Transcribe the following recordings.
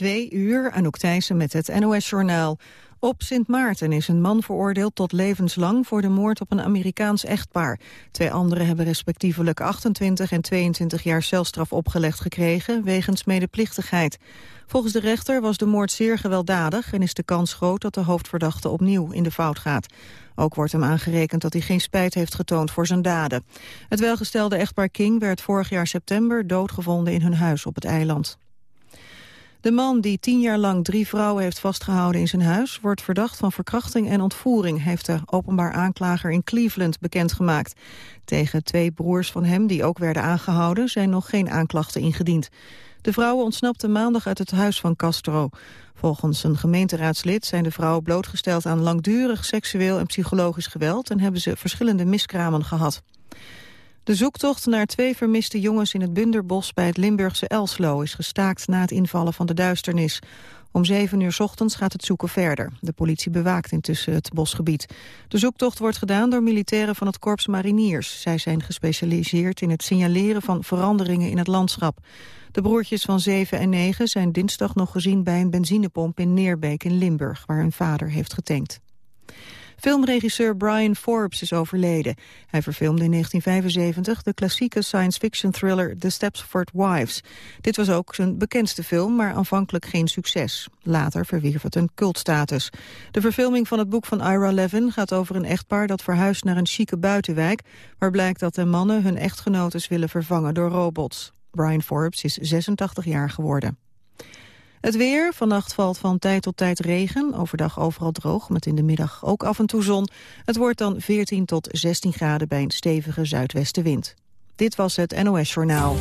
Twee uur, Anouk Thijssen met het NOS-journaal. Op Sint Maarten is een man veroordeeld tot levenslang voor de moord op een Amerikaans echtpaar. Twee anderen hebben respectievelijk 28 en 22 jaar celstraf opgelegd gekregen wegens medeplichtigheid. Volgens de rechter was de moord zeer gewelddadig en is de kans groot dat de hoofdverdachte opnieuw in de fout gaat. Ook wordt hem aangerekend dat hij geen spijt heeft getoond voor zijn daden. Het welgestelde echtpaar King werd vorig jaar september doodgevonden in hun huis op het eiland. De man die tien jaar lang drie vrouwen heeft vastgehouden in zijn huis... wordt verdacht van verkrachting en ontvoering... heeft de openbaar aanklager in Cleveland bekendgemaakt. Tegen twee broers van hem, die ook werden aangehouden... zijn nog geen aanklachten ingediend. De vrouwen ontsnapten maandag uit het huis van Castro. Volgens een gemeenteraadslid zijn de vrouwen blootgesteld aan langdurig seksueel en psychologisch geweld... en hebben ze verschillende miskramen gehad. De zoektocht naar twee vermiste jongens in het Bunderbos bij het Limburgse Elslo is gestaakt na het invallen van de duisternis. Om zeven uur ochtends gaat het zoeken verder. De politie bewaakt intussen het bosgebied. De zoektocht wordt gedaan door militairen van het Korps Mariniers. Zij zijn gespecialiseerd in het signaleren van veranderingen in het landschap. De broertjes van 7 en 9 zijn dinsdag nog gezien bij een benzinepomp in Neerbeek in Limburg, waar hun vader heeft getankt. Filmregisseur Brian Forbes is overleden. Hij verfilmde in 1975 de klassieke science-fiction thriller The Stepford Wives. Dit was ook zijn bekendste film, maar aanvankelijk geen succes. Later verwierf het een cultstatus. De verfilming van het boek van Ira Levin gaat over een echtpaar dat verhuist naar een chique buitenwijk, waar blijkt dat de mannen hun echtgenotes willen vervangen door robots. Brian Forbes is 86 jaar geworden. Het weer, vannacht valt van tijd tot tijd regen, overdag overal droog, met in de middag ook af en toe zon. Het wordt dan 14 tot 16 graden bij een stevige zuidwestenwind. Dit was het NOS Journaal.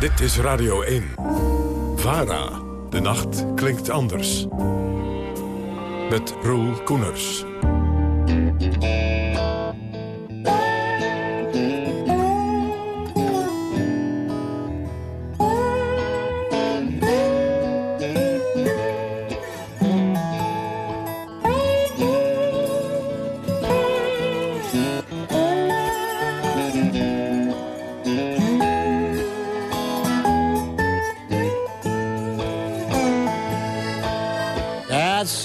Dit is Radio 1. VARA. De nacht klinkt anders. Met Roel Koeners.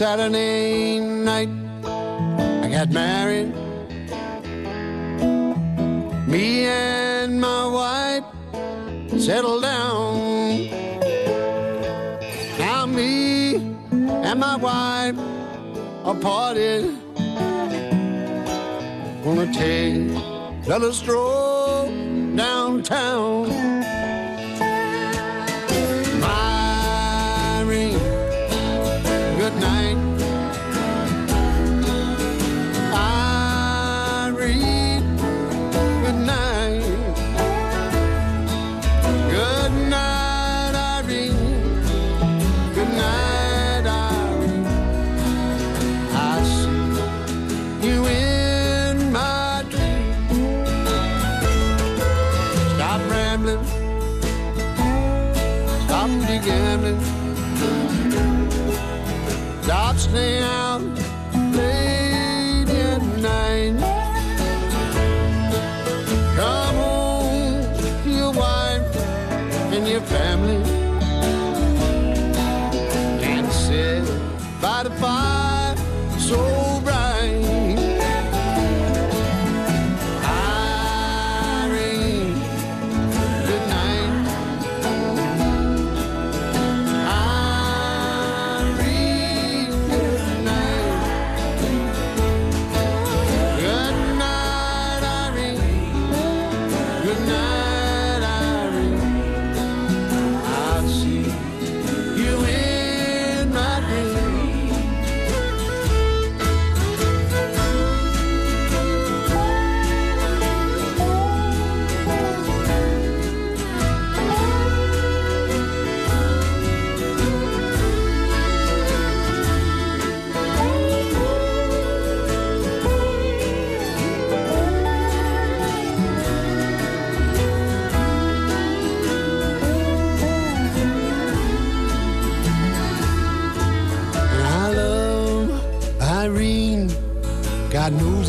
Saturday night I got married. Me and my wife settled down. Now me and my wife are parted. Gonna take a little stroll downtown. I do. Love her till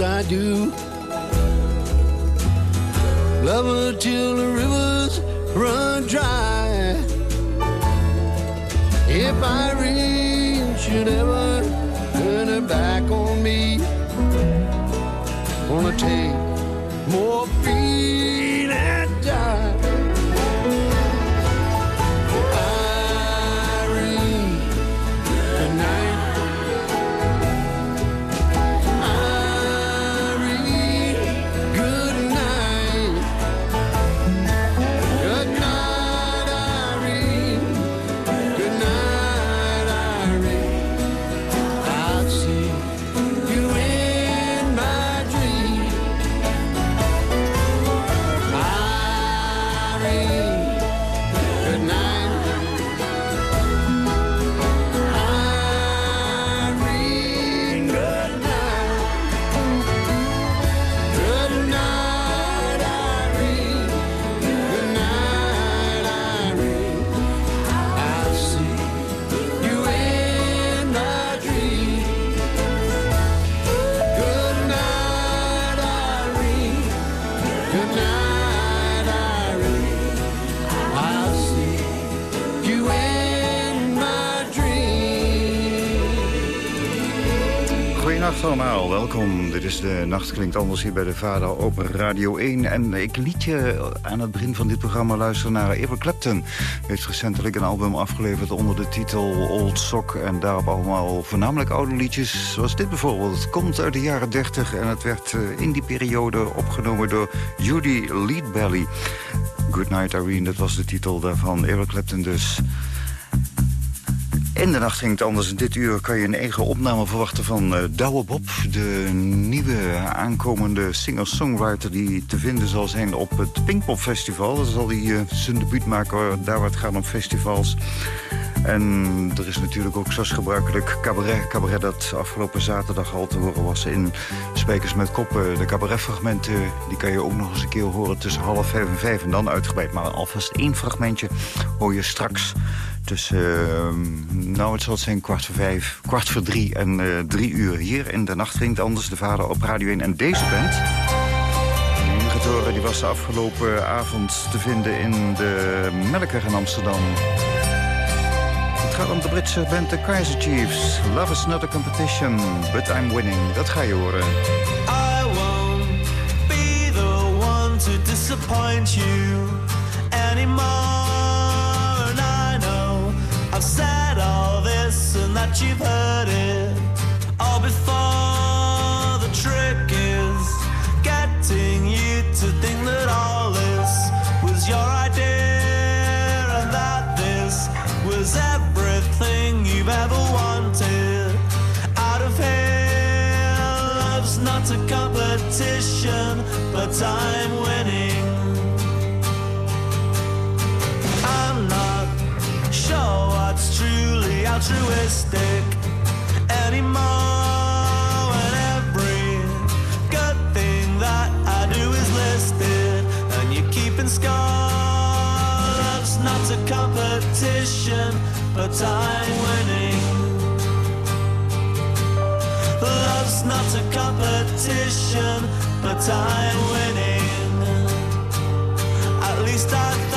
the rivers is de Nacht Klinkt Anders hier bij de Vader op Radio 1. En ik liet je aan het begin van dit programma luisteren naar Eric Clapton. Heeft recentelijk een album afgeleverd onder de titel Old Sock. En daarop allemaal voornamelijk oude liedjes, zoals dit bijvoorbeeld. Het komt uit de jaren 30 en het werd eh, in die periode opgenomen door Judy Leadbelly. Good Night Irene, dat was de titel daarvan. Eric Clapton dus. In de nacht ging het anders. Dit uur kan je een eigen opname verwachten van uh, Douwe Bob. De nieuwe aankomende singer-songwriter die te vinden zal zijn op het Pinkpop Festival. Dan zal hij uh, zijn debuut maken daar waar het gaat om festivals. En er is natuurlijk ook zoals gebruikelijk cabaret. Cabaret dat afgelopen zaterdag al te horen was in Spijkers met Koppen. De cabaretfragmenten die kan je ook nog eens een keer horen tussen half vijf en vijf. En dan uitgebreid. Maar alvast één fragmentje hoor je straks tussen, uh, nou het zal zijn kwart voor vijf, kwart voor drie en uh, drie uur. Hier in de nacht anders, de vader op Radio 1. En deze band, die was de afgelopen avond te vinden in de Melker in Amsterdam. Het gaat om de Britse band de Kaiser Chiefs. Love is not a competition, but I'm winning. Dat ga je horen. I won't be the one to disappoint you. I've said all this and that you've heard it all before. The trick is getting you to think that all this was your idea and that this was everything you've ever wanted out of here. Love's not a competition, but I'm winning. Altruistic anymore. When every good thing that I do is listed, and you're keeping score. Love's not a competition, but I'm winning. Love's not a competition, but I'm winning. At least I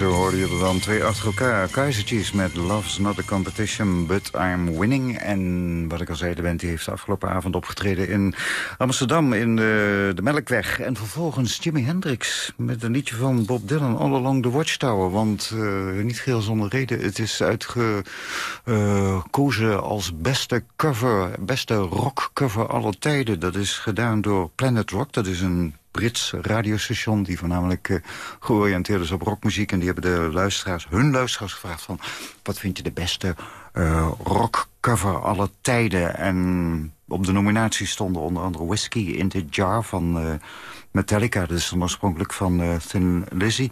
zo hoorde je er dan twee achter elkaar. Keizertjes met Love's Not a Competition, But I'm Winning. En wat ik al zei, de band heeft afgelopen avond opgetreden in Amsterdam... in de, de Melkweg. En vervolgens Jimi Hendrix met een liedje van Bob Dylan... All Along the Watchtower. Want uh, niet geheel zonder reden, het is uitgekozen uh, als beste cover... beste rockcover aller tijden. Dat is gedaan door Planet Rock. Dat is een Brits radiostation die voornamelijk uh, georiënteerd is op rockmuziek. En die hebben de luisteraars, hun luisteraars gevraagd van... wat vind je de beste uh, rockcover aller tijden? En op de nominatie stonden onder andere Whiskey in the Jar van uh, Metallica. Dat is dan oorspronkelijk van Thin Lizzy.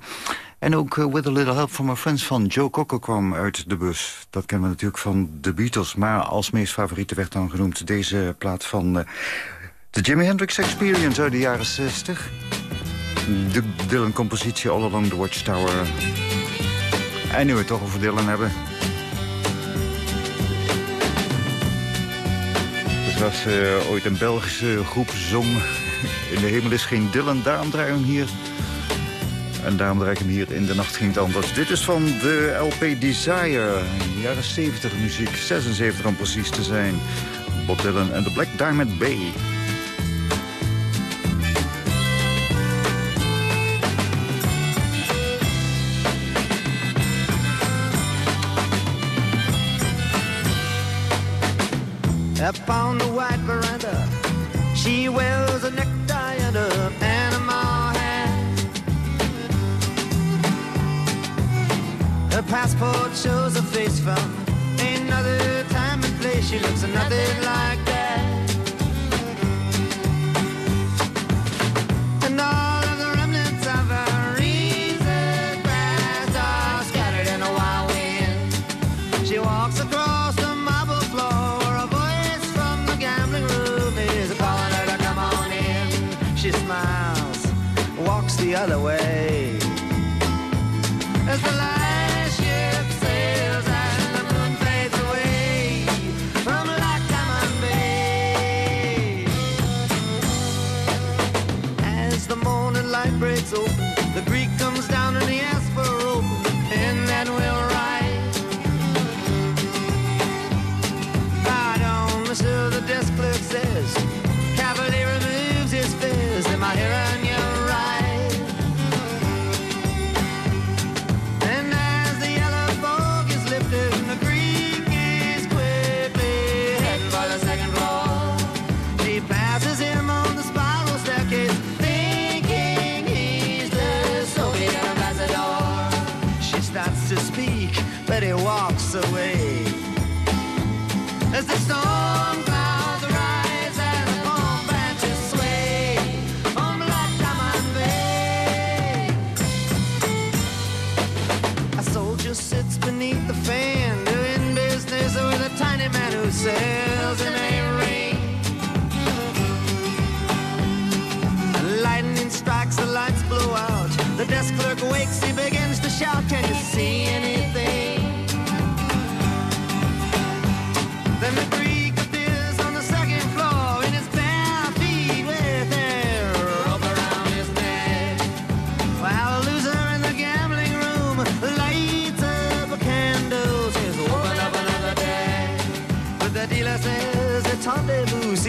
En ook With a Little Help from My Friends van Joe Cocker kwam uit de bus. Dat kennen we natuurlijk van de Beatles. Maar als meest favoriete werd dan genoemd deze plaat van... De Jimi Hendrix Experience uit de jaren 60. De Dylan-compositie All Along the Watchtower. En nu we het toch over Dylan hebben. Het was uh, ooit een Belgische groep zong... In de hemel is geen Dylan, daarom draai ik hem hier... En daarom draai ik hem hier in de nacht ging het anders. Dit is van de LP Desire. Jaren 70 muziek, 76 om precies te zijn. Bob Dylan en de Black Diamond Bay. Upon the white veranda. She wears a necktie and a Panama hat. Her passport shows a face from another time and place. She looks nothing like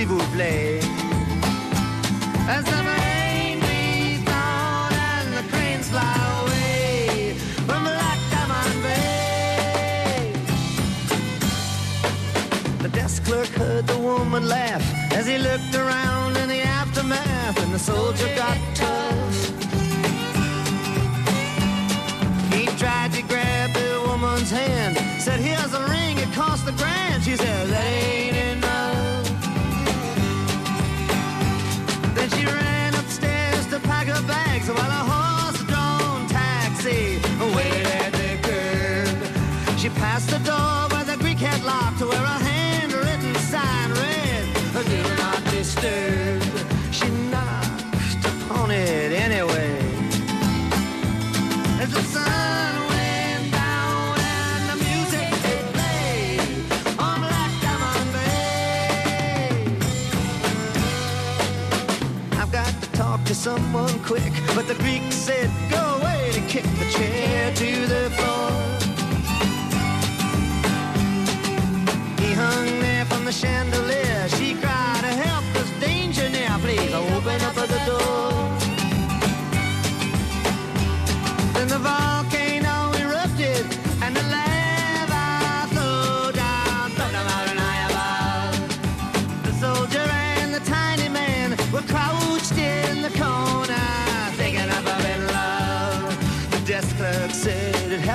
vous plaît. As the rain beats down and the cranes fly away from Black Diamond Bay. The desk clerk heard the woman laugh as he looked around in the aftermath, and the soldier got tough. She passed the door where the Greek had locked, where a handwritten sign read, "Do not disturb." She knocked upon it anyway. As the sun went down and the music it played on Black Diamond Bay. I've got to talk to someone quick, but the Greek said, go away to kick the chair to the floor.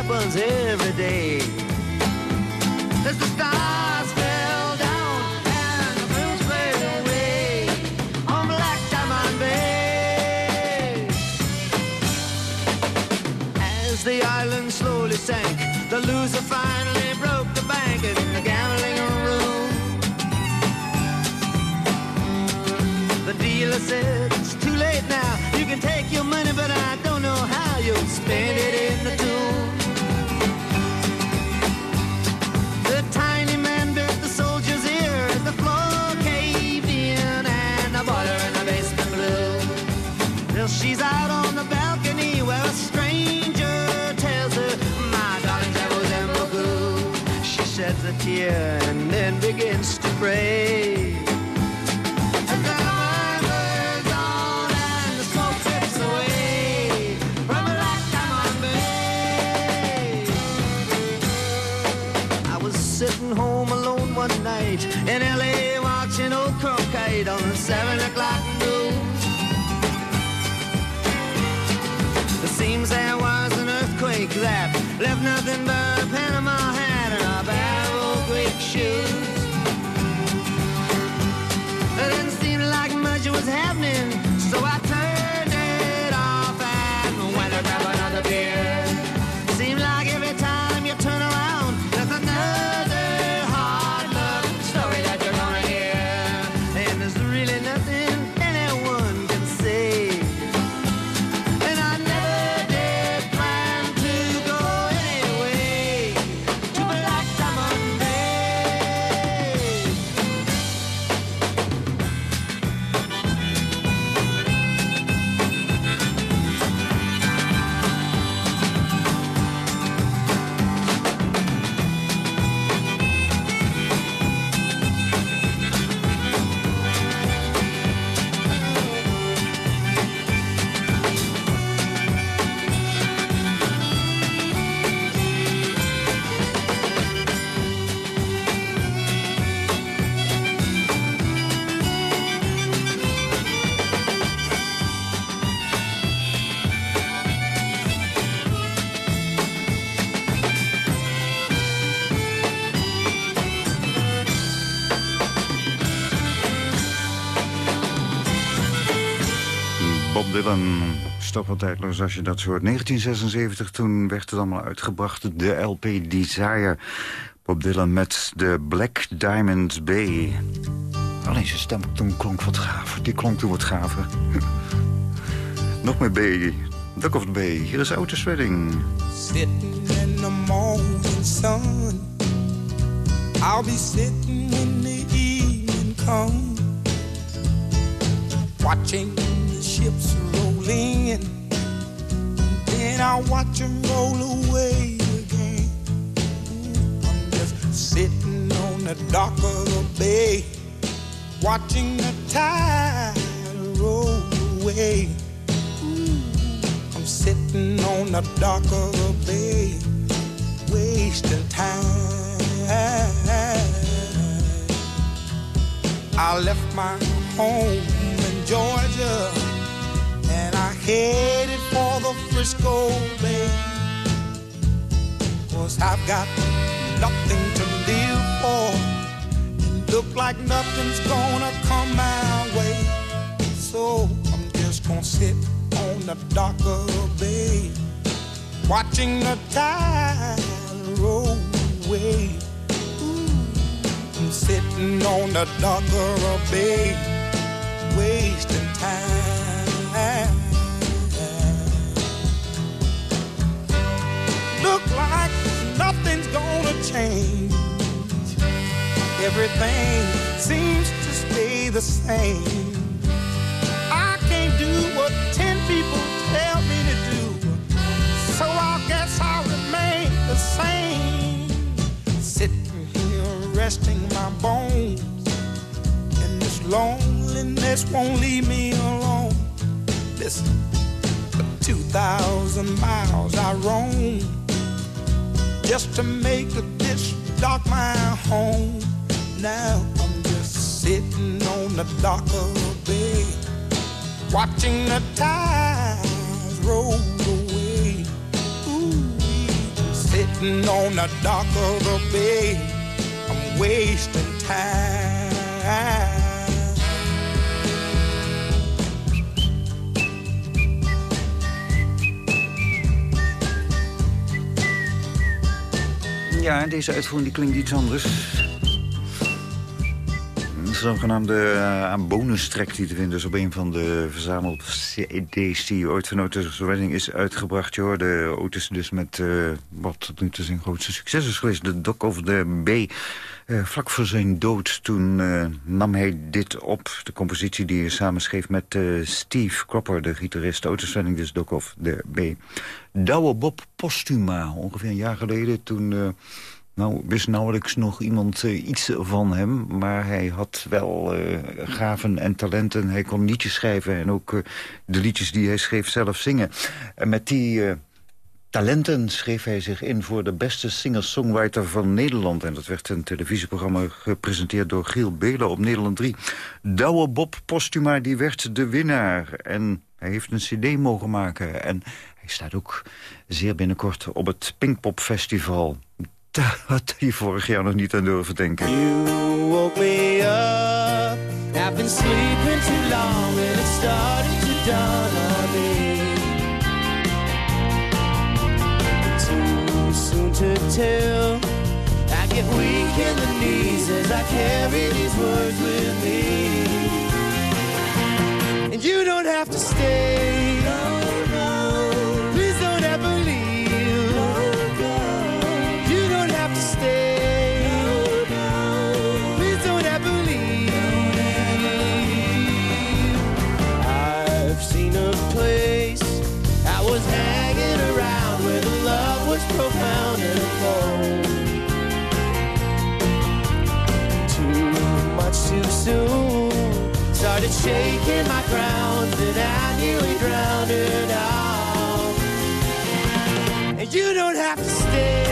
Happens every day. As the stars fell down and the moon faded away on Black Diamond Bay. As the island slowly sank, the loser finally broke the bank in the gambling room. The dealer said, It's too late now. You can take your money, but I don't know how you'll spend it in the tomb. A tear and then begins to pray. As the line burns on and the smoke drifts away from Black Diamond Bay. I was sitting home alone one night night in L.A. watching old croquet on the seven o'clock news. It seems there was an earthquake that left nothing wat tijdloos als je dat zo hoort. 1976, toen werd het allemaal uitgebracht, de LP Desire. Bob Dylan met de Black Diamond Bay. Alleen zijn stem toen klonk wat gaver. Die klonk toen wat gaver. Nog meer B. Duck of the Bay. Hier is Otis Redding. Sitting in the morning sun. I'll be sitting when the evening. Watching the ships rolling in. Then I'll watch them roll away again. I'm just sitting on the dock of the bay. Watching the tide roll away. I'm sitting on the dock of the bay, wasting time. I left my home in Georgia I headed for the Frisco Bay. Cause I've got nothing to live for. And look like nothing's gonna come my way. So I'm just gonna sit on the dock of the bay, watching the tide roll away. Ooh, I'm sitting on the dock of the bay, wasting time. Look like nothing's gonna change. Everything seems to stay the same. I can't do what ten people tell me to do. So I guess I'll remain the same. Sitting here resting my bones. And this loneliness won't leave me alone. Listen, for 2,000 miles I roam. Just to make this dock my home. Now I'm just sitting on the dock of the bay watching the tides roll away. Ooh, sitting on the dock of the bay. I'm wasting time. Ja, deze uitvoering die klinkt iets anders. Een zogenaamde uh, die te vinden is op een van de verzameld CD's die ooit van Otis Redding is uitgebracht. Je hoorde Otis dus met uh, wat tot nu toe zijn grootste succes is geweest, de Dock of the Bay. Uh, vlak voor zijn dood, toen uh, nam hij dit op. De compositie die hij samenschreef met uh, Steve Cropper, de gitarist. Otis Redding, dus Dock of the Bay. Douwe Bob Postuma, ongeveer een jaar geleden. Toen nou, wist nauwelijks nog iemand iets van hem. Maar hij had wel gaven en talenten. Hij kon liedjes schrijven en ook de liedjes die hij schreef zelf zingen. En met die talenten schreef hij zich in voor de beste singer-songwriter van Nederland. En dat werd een televisieprogramma gepresenteerd door Giel Belen op Nederland 3. Douwe Bob Postuma die werd de winnaar. En hij heeft een cd mogen maken. En hij staat ook zeer binnenkort op het Pinkpop Festival. Daar had hij vorig jaar nog niet aan durven denken. You woke me up. I've been sleeping too long and it started to dawn on me. To tell. I get weak in the knees as I carry these words with me. And you don't have to stay. Ground and I nearly drowned it out. And you don't have to stay.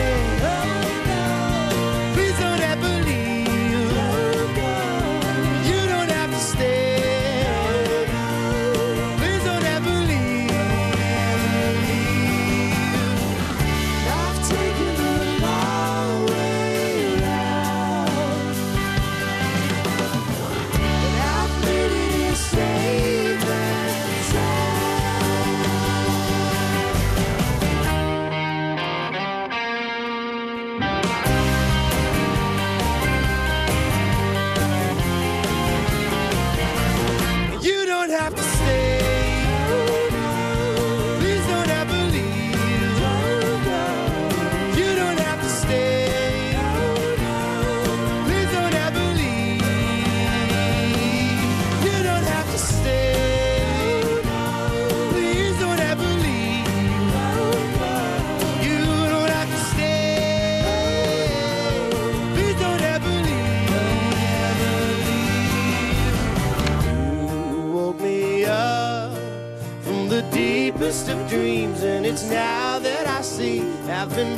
Deepest of dreams, and it's now that I see I've been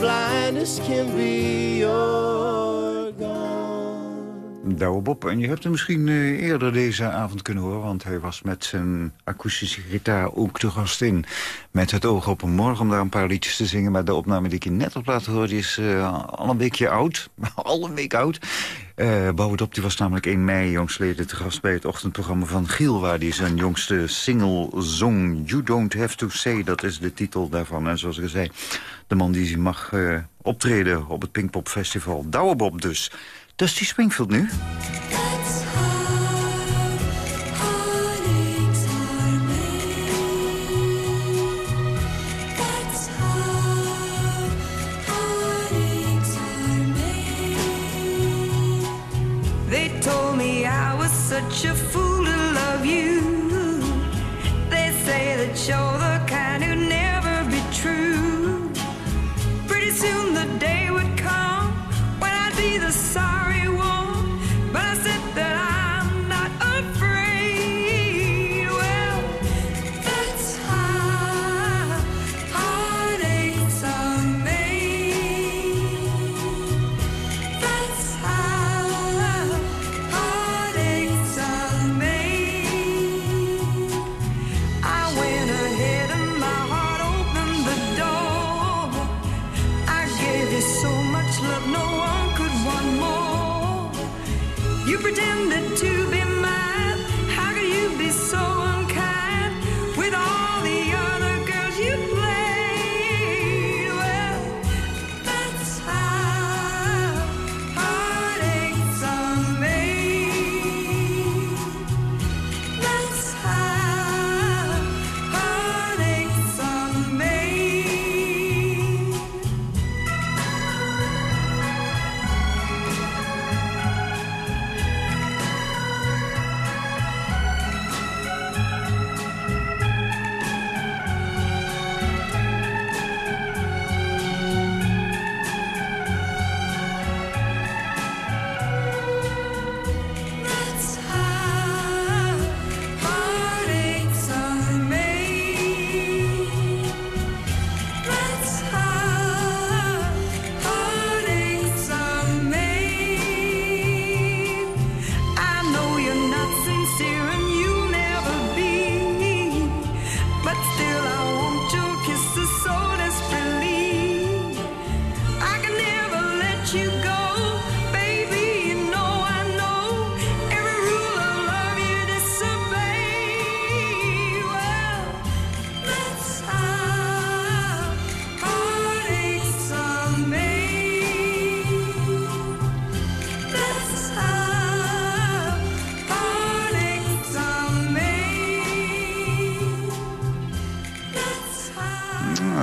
can be. You're gone. Douwe Bob, en je hebt hem misschien eh, eerder deze avond kunnen horen... want hij was met zijn akoestische gitaar ook te gast in. Met het oog op een morgen om daar een paar liedjes te zingen. Maar de opname die ik je net op laten horen, is eh, al een weekje oud. al een week oud. Eh Bouwt op, die was namelijk 1 mei jongsleden te gast bij het ochtendprogramma van Giel... waar hij zijn jongste single zong. You Don't Have To Say, dat is de titel daarvan. En zoals ik zei, de man die mag eh, optreden op het Pinkpop Festival. Douwe Bob dus. Dusty Springfield nu. Such a fool to love you. They say that you're the kind who'd never be true. Pretty soon the day would come when I'd be the sorry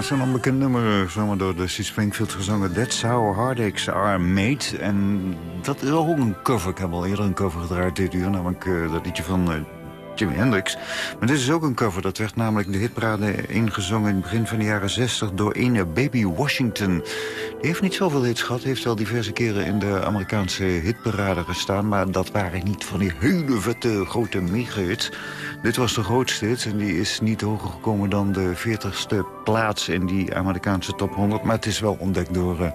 Ja, Zo'n onbekend nummer, zomaar door de C. Springfield gezongen. That's how heartaches are made. En dat is ook een cover. Ik heb al eerder een cover gedraaid dit uur. Namelijk eh, dat liedje van eh, Jimi Hendrix. Maar dit is ook een cover. Dat werd namelijk de hitparade ingezongen... in het begin van de jaren 60 door ene Baby Washington. Heeft niet zoveel hits gehad. Heeft wel diverse keren in de Amerikaanse hitparade gestaan. Maar dat waren niet van die hele vette grote mega-hits. Dit was de grootste hit en die is niet hoger gekomen dan de 40ste plaats in die Amerikaanse top 100. Maar het is wel ontdekt door uh,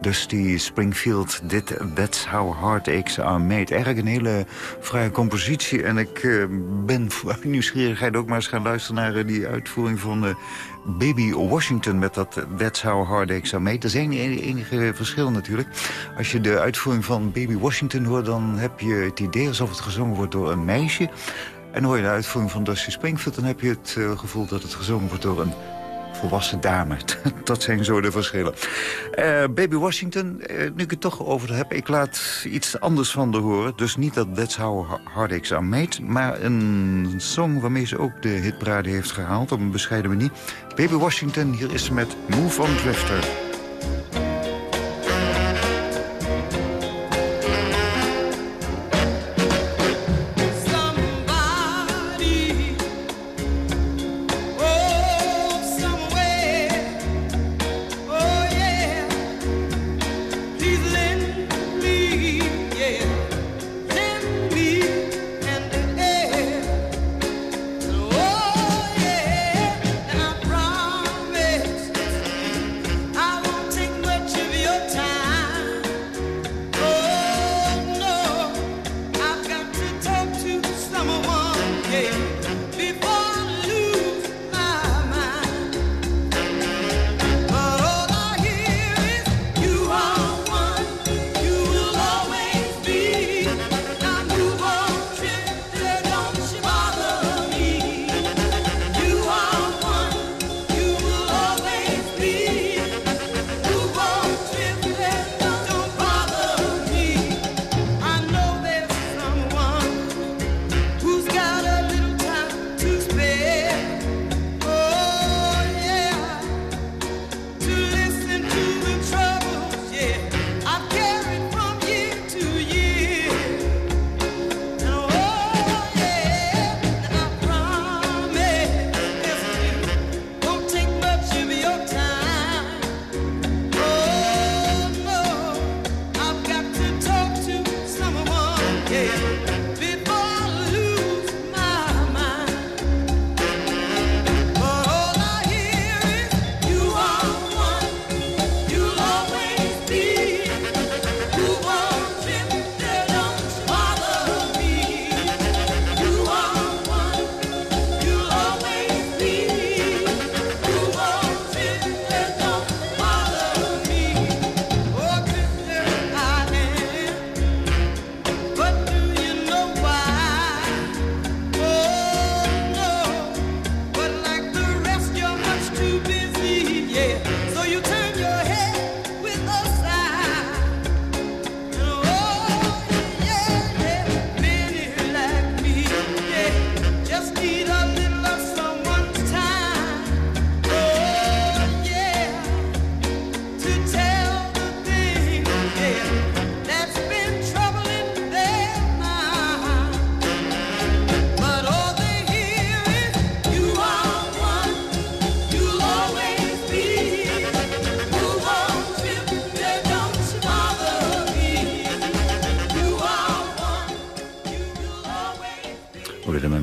Dusty Springfield. Dit, That's How Heartaches Are Made. Eigenlijk een hele vrije compositie. En ik uh, ben voor nieuwsgierigheid ook maar eens gaan luisteren naar uh, die uitvoering van... Baby Washington met dat That's How Heartaches Are Made. Er zijn enige verschil natuurlijk. Als je de uitvoering van Baby Washington hoort... dan heb je het idee alsof het gezongen wordt door een meisje... En hoor je de uitvoering van Dusty Springfield... dan heb je het gevoel dat het gezongen wordt door een volwassen dame. dat zijn zo de verschillen. Uh, Baby Washington, uh, nu ik het toch over heb... ik laat iets anders van de horen. Dus niet dat That's How Heartaches Are Made... maar een song waarmee ze ook de hitparade heeft gehaald... op een bescheiden manier. Baby Washington, hier is ze met Move on Drifter.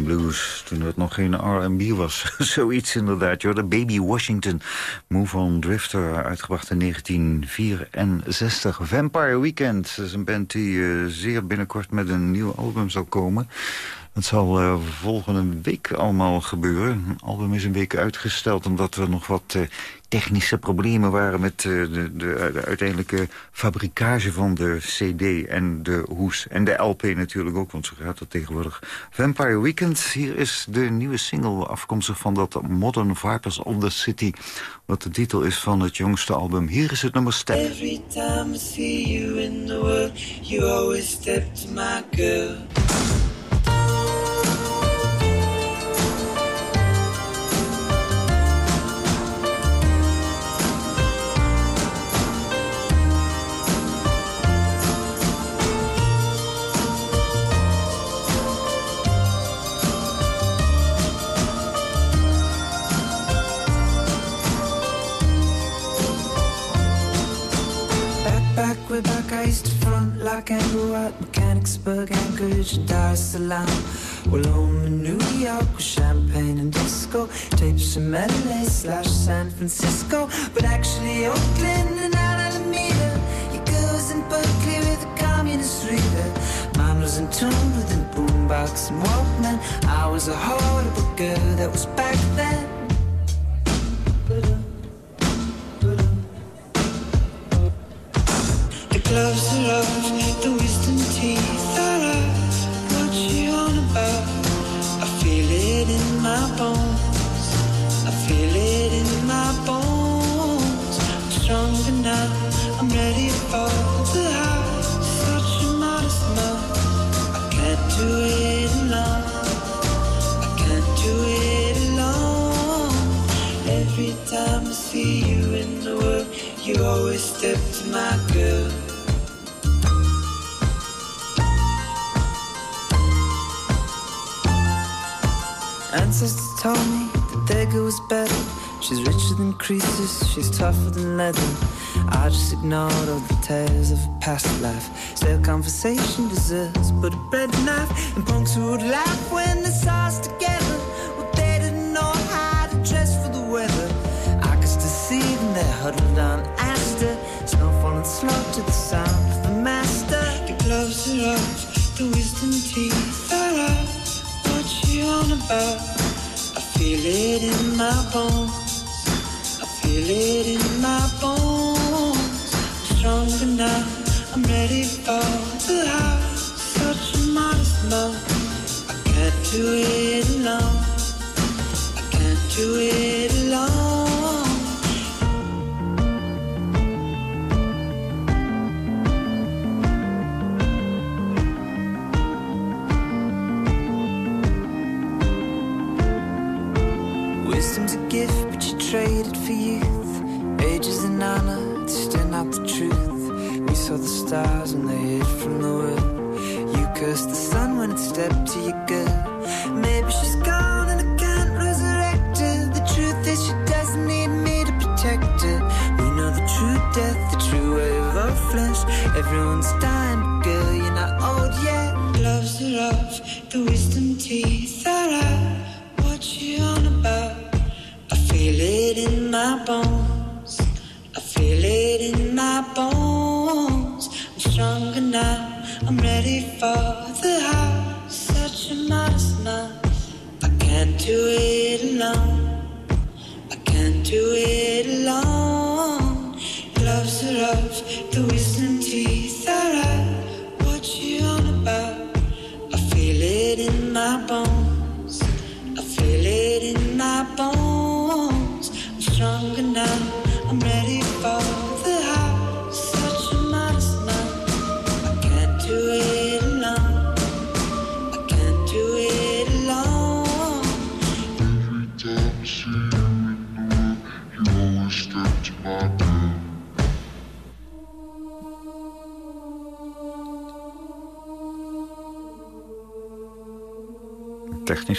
Blues, toen het nog geen R&B was. Zoiets inderdaad, joh. De Baby Washington, Move on Drifter, uitgebracht in 1964. Vampire Weekend, dat is een band die uh, zeer binnenkort met een nieuw album zal komen. Dat zal eh, volgende week allemaal gebeuren. Het album is een week uitgesteld omdat er nog wat eh, technische problemen waren... met eh, de, de, de uiteindelijke fabrikage van de cd en de hoes. En de LP natuurlijk ook, want zo gaat het tegenwoordig. Vampire Weekend, hier is de nieuwe single afkomstig van dat Modern Vipers of the City... wat de titel is van het jongste album. Hier is het nummer Step. Every time I see you in the world, you always step to my girl. Like Andrew at Mechanicsburg, Anchorage, Dar es Salaam. Well, home in New York with champagne and disco, tapes from LA slash San Francisco, but actually Oakland and out Alameda. Your girls in Berkeley with a communist reader. Mine was in tune with a boombox and Walkman. I was a horrible girl that was back then. You all about. I feel it in my bones, I feel it in my bone. I'm strong enough, I'm ready for the heart. I can't do it alone, I can't do it alone. Every time I see you in the world, you always step to my girl. Ancestors told me that girl was better. She's richer than creases, she's tougher than leather. I just ignored all the tales of a past life. Stale conversation deserves but a bread knife. And punks who would laugh when they saw us together. Well, they didn't know how to dress for the weather. I could still see them there huddled on Aster. Snow falling slow to the sound of the master. The gloves are off, the wisdom teeth I feel it in my bones. I feel it in my bones. I'm stronger now. I'm ready for the high. Such a modest. I can't do it alone. I can't do it alone. It for youth. ages is an honor, still not the truth. We saw the stars when they hid from the world. You cursed the sun when it stepped to your girl. Maybe she's gone and I can't resurrect her. The truth is she doesn't need me to protect her. We know the true death, the true way of our flesh. Everyone's dying, girl, you're not old yet. Gloves are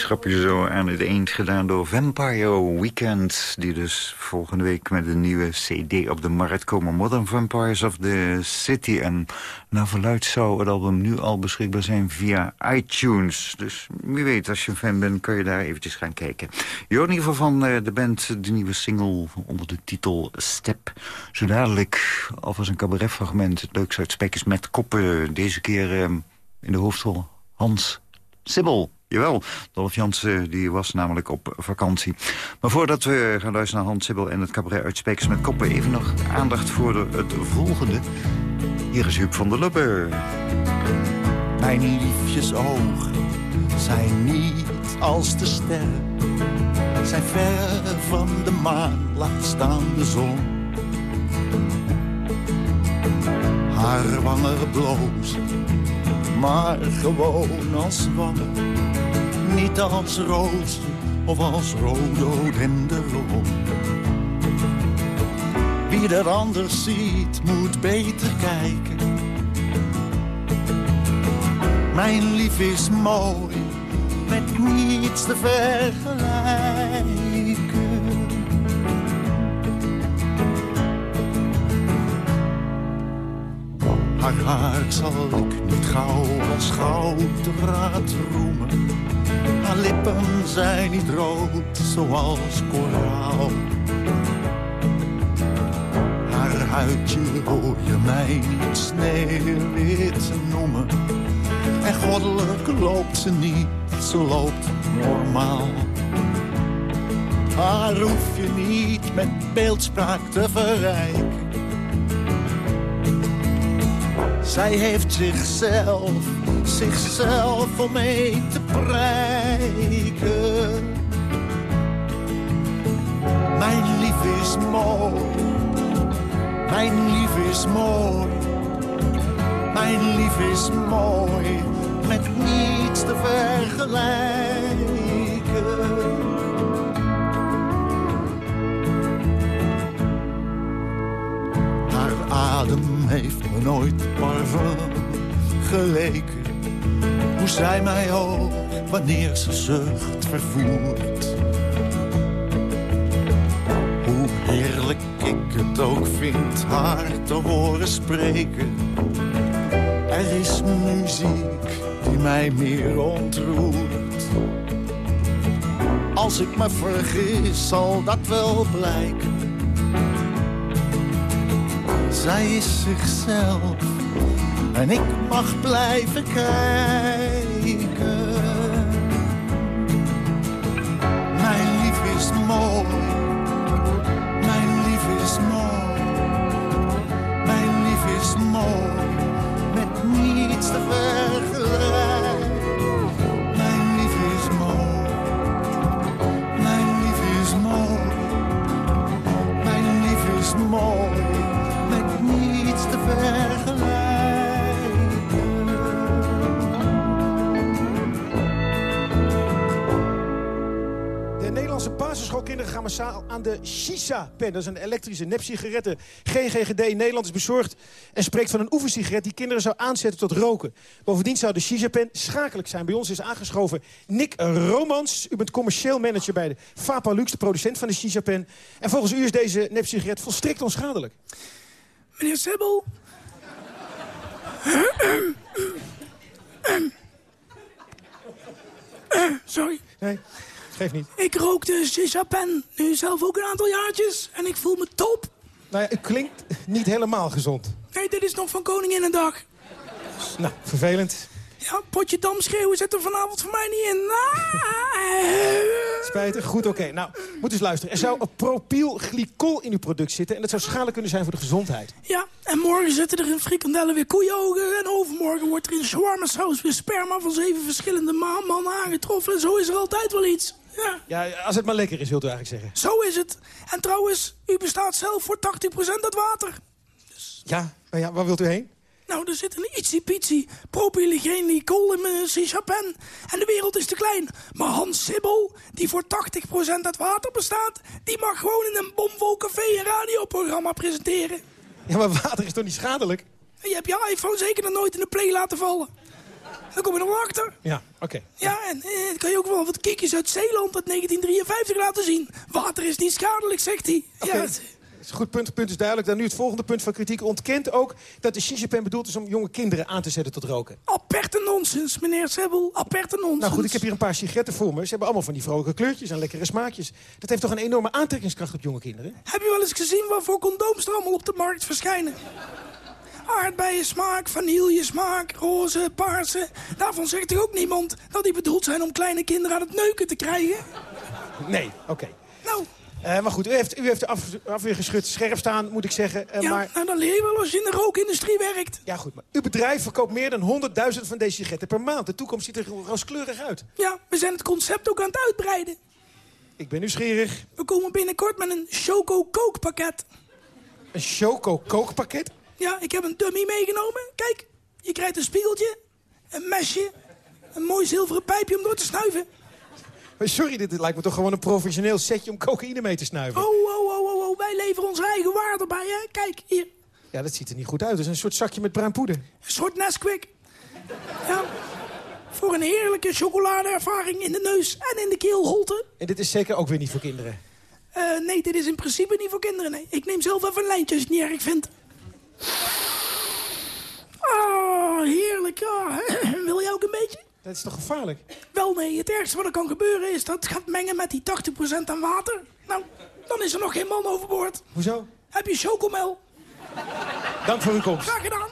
Grapje zo aan het eind gedaan door Vampire Weekend... die dus volgende week met een nieuwe cd op de markt komen. Modern Vampires of the City. En naar verluid zou het album nu al beschikbaar zijn via iTunes. Dus wie weet, als je een fan bent, kun je daar eventjes gaan kijken. Je hoort in ieder geval van eh, de band de nieuwe single onder de titel Step. Zo dadelijk, alvast een cabaretfragment. Het leukste uit met Koppen. Deze keer eh, in de hoofdrol Hans Sibbel. Jawel, Dolph Jansen die was namelijk op vakantie. Maar voordat we gaan luisteren naar Hans Sibbel en het cabaret Uitsprekers met Koppen... even nog aandacht voor het volgende. Hier is Huub van der Lubbe. Mijn liefjes ogen zijn niet als de sterren. Zijn ver van de maan, laat staan de zon. Haar wangen blozen, maar gewoon als wangen. Niet als rozen of als rhododendron. Wie dat anders ziet, moet beter kijken. Mijn lief is mooi, met niets te vergelijken. Haar haar zal ik niet gauw als gouddraad roemen. Lippen zijn niet rood zoals koraal. Haar huidje hoor je mij niet sneeuwwit noemen. En goddelijk loopt ze niet, ze loopt normaal. Haar hoef je niet met beeldspraak te verrijken. Zij heeft zichzelf, zichzelf om mee te Mijn lief is mooi, mijn lief is mooi. Mijn lief is mooi, met niets te vergelijken. Haar adem heeft me nooit parfum geleken. Hoe zij mij ook, wanneer ze zucht vervoert. Hoe heerlijk ik het ook vind haar te horen spreken. Er is muziek die mij meer ontroert. Als ik me vergis, zal dat wel blijken. Zij is zichzelf en ik mag blijven kijken. Mijn lief is mooi, mijn lief is mooi, met niets te vergelijken. Basisschoolkinderen gaan massaal aan de shisha-pen. Dat is een elektrische nepsigaretten. GGGD in Nederland is bezorgd en spreekt van een oefensigaret... die kinderen zou aanzetten tot roken. Bovendien zou de shisha-pen schakelijk zijn. Bij ons is aangeschoven Nick Romans. U bent commercieel manager bij de Fapa Lux, de producent van de shisha-pen. En volgens u is deze nepsigaret volstrekt onschadelijk. Meneer Sibbel. Sorry. Nee, geeft niet. Ik rook de shisha-pen nu zelf ook een aantal jaartjes en ik voel me top. Nou ja, het klinkt niet helemaal gezond. Nee, dit is nog van Koninginnedag. Nou, vervelend. Ja, potje dam schreeuwen zit er vanavond voor mij niet in. Ah. Spijtig. Goed, oké. Nou, moet eens luisteren. Er zou een propylglycol in uw product zitten... en dat zou schadelijk kunnen zijn voor de gezondheid. Ja, en morgen zitten er in frikandellen weer koeiogen... en overmorgen wordt er in shawarma saus weer sperma van zeven verschillende ma- mannen aangetroffen... en zo is er altijd wel iets. Ja, Ja, als het maar lekker is, wilt u eigenlijk zeggen. zo is het. En trouwens, u bestaat zelf voor 80% uit water. Ja, nou ja, waar wilt u heen? Nou, er zit een ietsie-pietsie propylglycol in mijn shisha-pen. En de wereld is te klein. Maar Hans Sibbel, die voor 80% uit water bestaat... die mag gewoon in een bomvol café een radioprogramma presenteren. Ja, maar water is toch niet schadelijk? En je hebt je iPhone zeker nog nooit in de play laten vallen. Dan kom je nog wel achter. Ja, oké. Ja, en eh, kan je ook wel wat kiekjes uit Zeeland uit 1953 laten zien. Water is niet schadelijk, zegt hij. Ja, het- is goed punt, punt is duidelijk. Dan nu het volgende punt van kritiek ontkent ook... dat de shisha-pen bedoeld is om jonge kinderen aan te zetten tot roken. Aperte nonsens, meneer Sebbel. Aperte nonsens. Nou goed, ik heb hier een paar sigaretten voor me. Ze hebben allemaal van die vrolijke kleurtjes en lekkere smaakjes. Dat heeft toch een enorme aantrekkingskracht op jonge kinderen? Heb je wel eens gezien waarvoor condooms er allemaal op de markt verschijnen? Aardbeiensmaak, vanillesmaak, roze, paarse. Daarvan zegt toch ook niemand dat die bedoeld zijn om kleine kinderen aan het neuken te krijgen? Nee, oké. Nou. Eh, maar goed, u heeft, u heeft de af, afweer geschud scherp staan, moet ik zeggen. Eh, ja, maar, nou dan leer je wel als je in de rookindustrie werkt. ja, goed, maar uw bedrijf verkoopt meer dan 100.000 van deze sigaretten per maand. De toekomst ziet er rooskleurig uit. Ja, we zijn het concept ook aan het uitbreiden. Ik ben nieuwsgierig. We komen binnenkort met een choco-kookpakket. Een choco-kookpakket? Ja, ik heb een dummy meegenomen. Kijk, je krijgt een spiegeltje, een mesje, een mooi zilveren pijpje om door te snuiven. Maar Sorry, dit lijkt me toch gewoon een professioneel setje om cocaïne mee te snuiven. Oh, oh, oh, oh, oh, wij leveren onze eigen waarde bij, hè? Kijk, hier, Ja, dat ziet er niet goed uit. Het is een soort zakje met bruin poeder. een soort Nesquik. Ja, voor een heerlijke chocoladeervaring in de neus en in de keelholte. En dit is zeker ook weer niet voor kinderen. Eh, nee, dit is in principe niet voor kinderen, nee. Ik neem zelf even een lijntje als je het niet erg vindt. Oh, heerlijk, ja. Wil jij ook een beetje? Dat is toch gevaarlijk? Wel, nee, het ergste wat er kan gebeuren is dat het gaat mengen met die 80% aan water. Nou, dan is er nog geen man overboord. Hoezo? Heb je chocomel? Dank voor uw komst. Graag gedaan.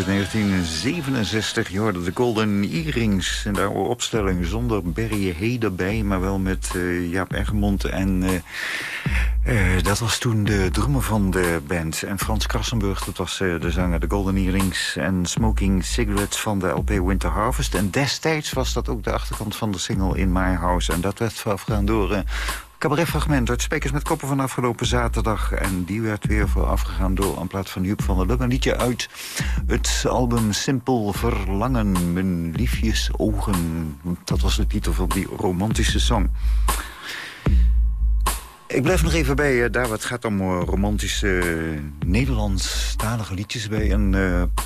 Uit 1967, je hoorde de Golden Earrings. En daar opstelling zonder Berry Hay erbij, maar wel met eh, Jaap Egmond. En eh, eh, dat was toen de drummer van de band. En Frans Krassenburg, dat was de zanger. De Golden Earrings en Smoking Cigarettes van de LP Winter Harvest. En destijds was dat ook de achterkant van de single In My House. En dat werd voorafgegaan door... Cabaretfragment uit Spekers met Koppen van afgelopen zaterdag. En die werd weer voorafgegaan door aan plaats van Joep van der Lubbe. Een liedje uit het album Simpel Verlangen. Mijn liefjes ogen. Dat was de titel van die romantische song. Ik blijf nog even bij eh, daar wat gaat om eh, romantische eh, Nederlandstalige liedjes bij een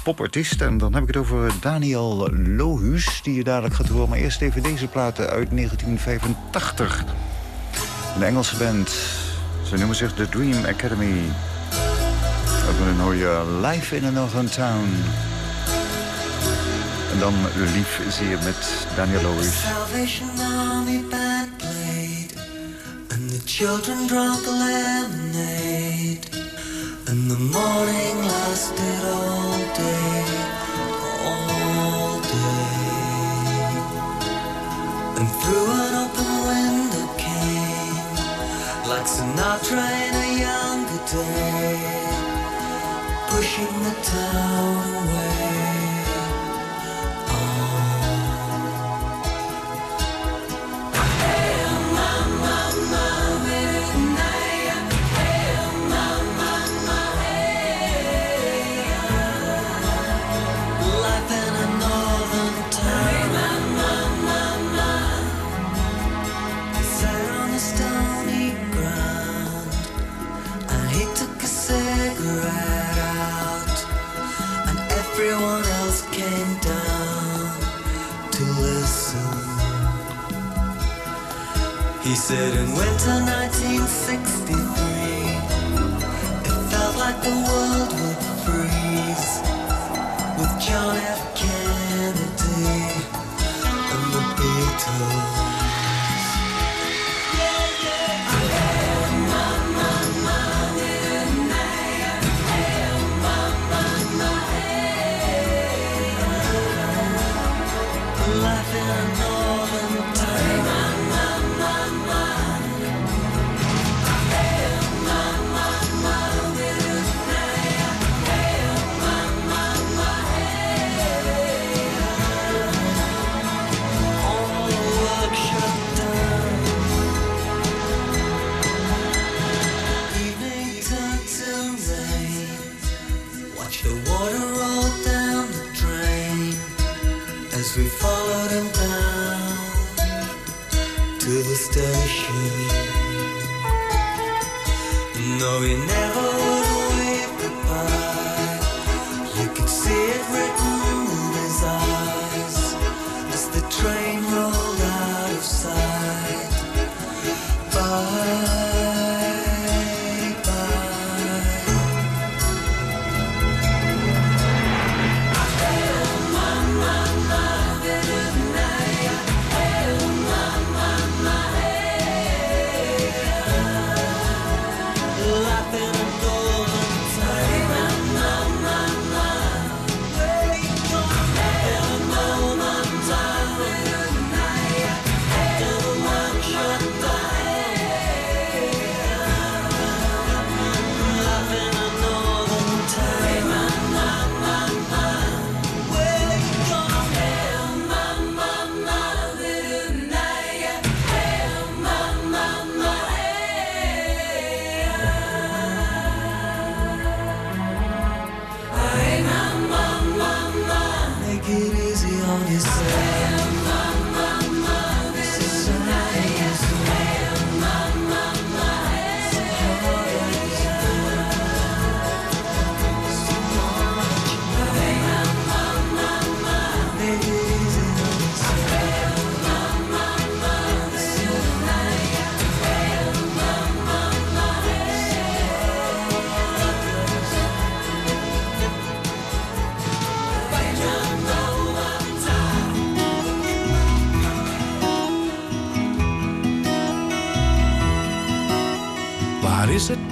popartiest. En dan heb ik het over Daniel Lohuus, die je dadelijk gaat horen. Maar eerst even deze platen uit 1985. Een Engelse band. Ze noemen zich The Dream Academy. En dan hoor je Live in a Northern Town. En dan lief zeer met Daniel Lohuus. Salvation Army band played, and the children drank the lemonade, and the morning lasted all day, all day. And through an open window like Sinatra in a younger day, pushing the town away. Said in winter 1963, it felt like the world would it written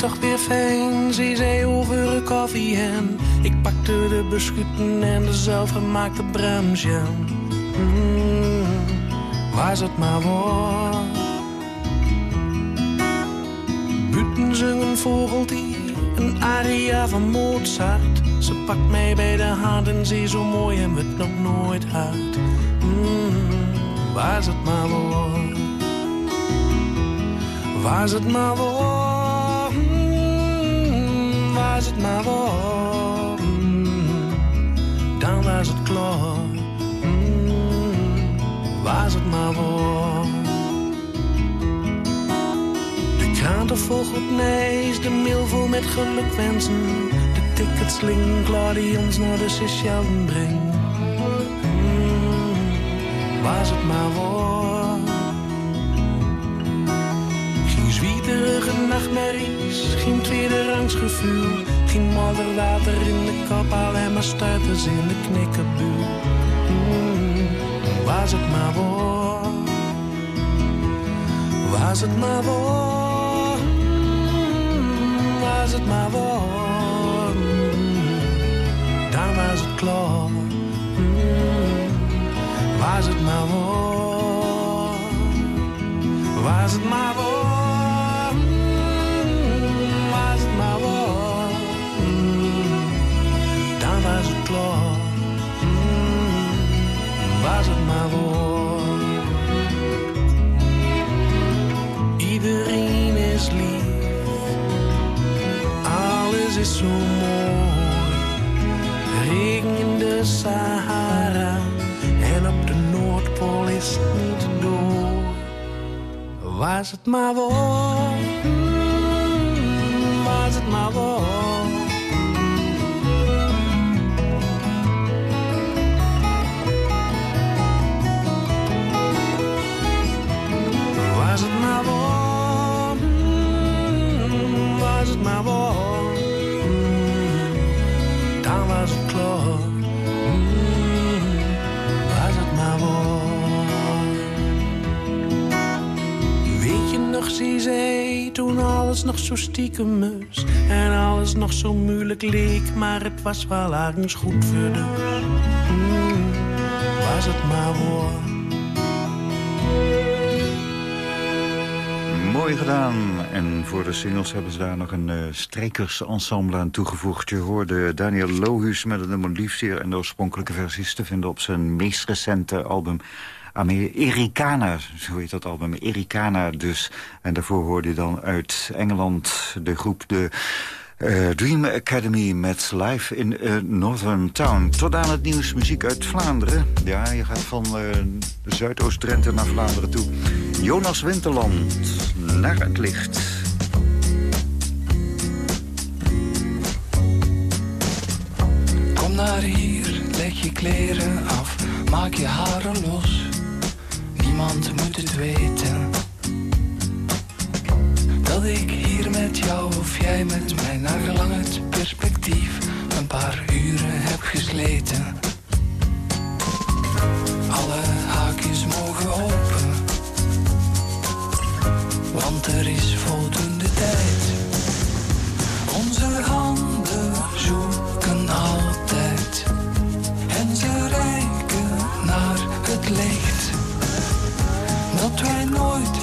Toch weer fijn, zei zij over een koffie en ik pakte de beschutten en de zelfgemaakte bremsjam. Mm, waar is het maar voor? Buiten zong een vogeltje, een aria van Mozart. Ze pakt mij bij de hand en ze zo mooi en het nog nooit hard. Mm, waar is het maar? Waar is het maar voor? Mm, waar het maar voor? Mm, dan was het klaar. Mm, waar is het maar voor? De kranten vol goed nijs, de mail vol met gelukwensen. De tickets liggen klaar die ons naar de Seychellen brengen. Mm, waar is het maar voor? Geen zwieterige nachtmerries, geen tweede rangs gevoel. Geen in de kop, alleen maar stuiters in de knikkerbuur. Mm, was het maar voor, was het maar mm, was het maar voor. Mm, dan was het klaar, was het maar voor, was het maar voor. Iedereen is lief, alles is zo mooi. Regen in de Sahara en op de Noordpool is het niet door. Was het maar voor, nog zo stiekem is en alles nog zo moeilijk leek, maar het was wel ergens goed voor de. Mm, was het maar voor. Mooi gedaan. En voor de singles hebben ze daar nog een uh, strijkersensemble aan toegevoegd. Je hoorde Daniel Lohuus met het nummer en de oorspronkelijke versies te vinden op zijn meest recente album... Ericana, zo heet dat album, Ericana dus. En daarvoor hoorde je dan uit Engeland de groep de uh, Dream Academy met Live in uh, Northern Town. Tot aan het nieuws muziek uit Vlaanderen. Ja, je gaat van uh, Zuidoost-Drenthe naar Vlaanderen toe. Jonas Winterland, naar het licht. Kom naar hier, leg je kleren af, maak je haren los. Niemand moet het weten dat ik hier met jou of jij met mij naar gelang het perspectief een paar uren heb gesleten. Alle haakjes mogen open, want er is voldoende tijd. Onze handen het licht. Dat wij nooit